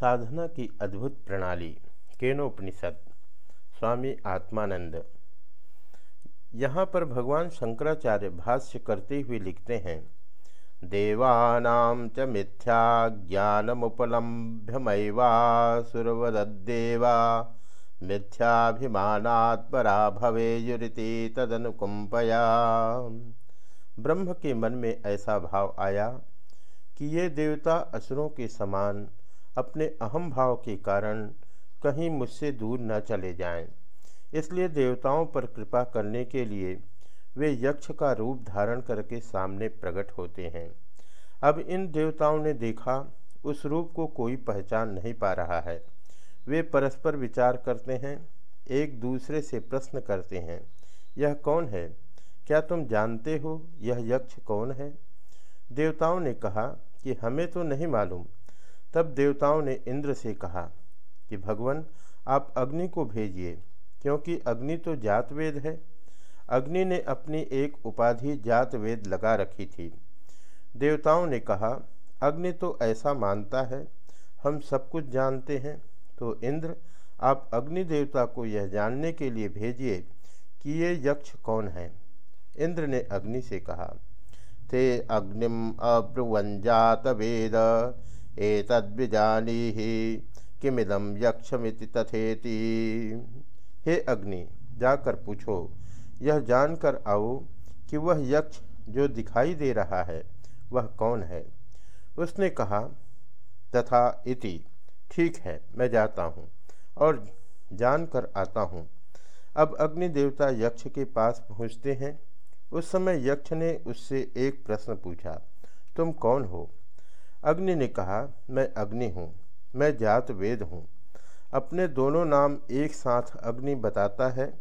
साधना की अद्भुत प्रणाली, केनोपनिषद, स्वामी आत्मानंद। यहाँ पर भगवान शंकराचार्य भाष्य करते हुए लिखते हैं, देवानां च मिथ्या मिथ्याभिमानात् परा भवेयुरिति तदनुकुंपया ब्रह्म के मन में ऐसा भाव आया कि ये देवता असुरों के समान अपने अहम भाव के कारण कहीं मुझसे दूर न चले जाएँ। इसलिए देवताओं पर कृपा करने के लिए वे यक्ष का रूप धारण करके सामने प्रकट होते हैं। अब इन देवताओं ने देखा, उस रूप को कोई पहचान नहीं पा रहा है। वे परस्पर विचार करते हैं, एक दूसरे से प्रश्न करते हैं, यह कौन है? क्या तुम जानते हो यह यक्ष कौन है? देवताओं ने कहा कि, हमें तो नहीं मालूम तब देवताओं ने इंद्र से कहा कि भगवान, आप अग्नि को भेजिए, क्योंकि अग्नि तो जात वेद है। अग्नि ने अपनी एक उपाधि जात वेद लगा रखी थी। देवताओं ने कहा, अग्नि तो ऐसा मानता है, हम सब कुछ जानते हैं। तो इंद्र, आप अग्नि देवता को यह जानने के लिए भेजिए कि ये यक्ष कौन है। इंद्र ने अग्नि से कहा, ते अग्निम अब्रुवंजात वेद एतद्विजानीहि किमिदम यक्षमिति तथेति। हे अग्नि, जाकर पूछो, यह जानकर आओ कि वह यक्ष जो दिखाई दे रहा है, वह कौन है? उसने कहा, तथा इति, ठीक है, मैं जाता हूँ और जानकर आता हूँ। अब अग्नि देवता यक्ष के पास पहुँचते हैं। उस समय यक्ष ने उससे एक प्रश्न पूछा, तुम कौन हो? अग्नि ने कहा, मैं अग्नि हूँ, मैं जात वेद हूँ। अपने दोनों नाम एक साथ अग्नि बताता है,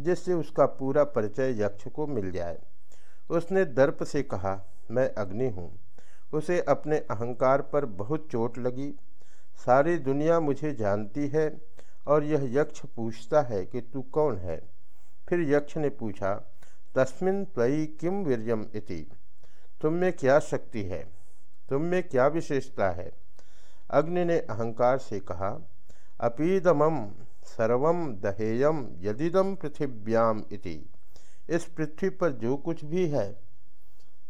जिससे उसका पूरा परिचय यक्ष को मिल जाए। उसने दर्प से कहा, मैं अग्नि हूँ। उसे अपने अहंकार पर बहुत चोट लगी। सारी दुनिया मुझे जानती है और यह यक्ष पूछता है कि तू कौन है? फिर यक्ष ने पूछा, तस्मिन त्वयि किम वीर्यम इति? तुम में क्या शक्ति है? तुम में क्या विशेषता है? अग्नि ने अहंकार से कहा अपीदमम सर्व दहेयम यदिदम पृथिव्याम इति। इस पृथ्वी पर जो कुछ भी है,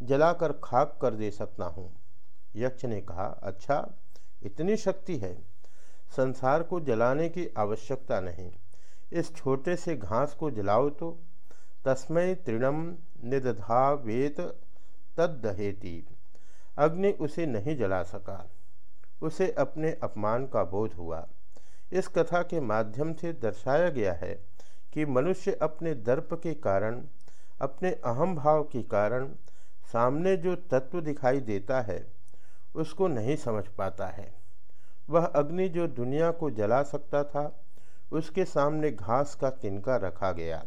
जलाकर खाक कर दे सकता हूँ। यक्ष ने कहा अच्छा इतनी शक्ति है। संसार को जलाने की आवश्यकता नहीं। इस छोटे से घास को जलाओ तो। तस्मय तृणम निदधावेत तदहेती अग्नि उसे नहीं जला सका। उसे अपने अपमान का बोध हुआ। इस कथा के माध्यम से दर्शाया गया है कि मनुष्य अपने दर्प के कारण, अपने अहम भाव के कारण सामने जो तत्व दिखाई देता है, उसको नहीं समझ पाता है। वह अग्नि जो दुनिया को जला सकता था, उसके सामने घास का तिनका रखा गया।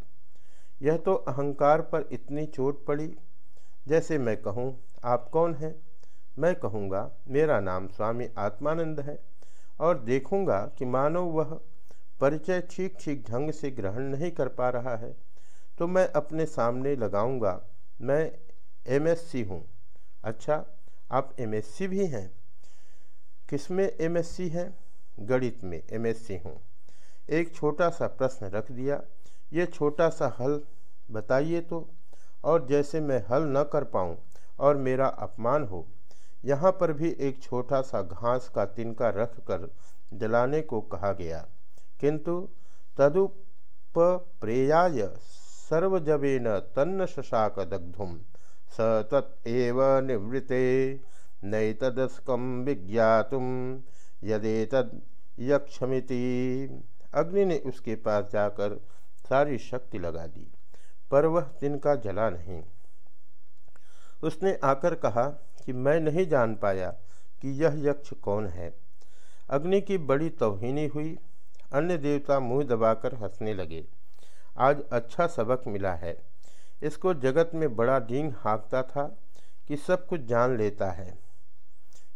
यह तो अहंकार पर इतनी चोट पड़ी। जैसे मैं कहूँ, आप कौन हैं? मैं कहूँगा, मेरा नाम स्वामी आत्मानंद है और देखूँगा कि मानो वह परिचय ठीक ठीक ढंग से ग्रहण नहीं कर पा रहा है तो मैं अपने सामने लगाऊँगा, मैं एमएससी हूँ। अच्छा आप एमएससी भी हैं? किसमें एमएससी हैं? गणित में एमएससी हूँ। एक छोटा सा प्रश्न रख दिया। ये छोटा सा हल बताइए तो और जैसे मैं हल न कर पाऊँ और मेरा अपमान हो यहाँ पर भी एक छोटा सा घास का तिनका रख कर जलाने को कहा गया। किंतु तदुपप्रेयाय सर्वजवेन तन्न शशाक दग्धुम स तत्व निवृत्ते नैतदस्कम विज्ञातुम यदेतद यक्षमिति। अग्नि ने उसके पास जाकर सारी शक्ति लगा दी, पर वह तिनका जला नहीं। उसने आकर कहा कि मैं नहीं जान पाया कि यह यक्ष कौन है। अग्नि की बड़ी तोहिनी हुई। अन्य देवता मुँह दबाकर हंसने लगे। आज अच्छा सबक मिला है। इसको जगत में बड़ा डींग हाँकता था कि सब कुछ जान लेता है।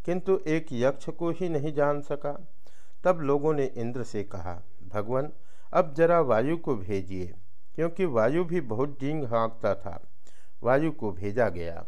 किंतु एक यक्ष को ही नहीं जान सका। तब लोगों ने इंद्र से कहा, भगवान, अब जरा वायु को भेजिए, क्योंकि वायु भी बहुत डींग हाँकता था। वायु को भेजा गया।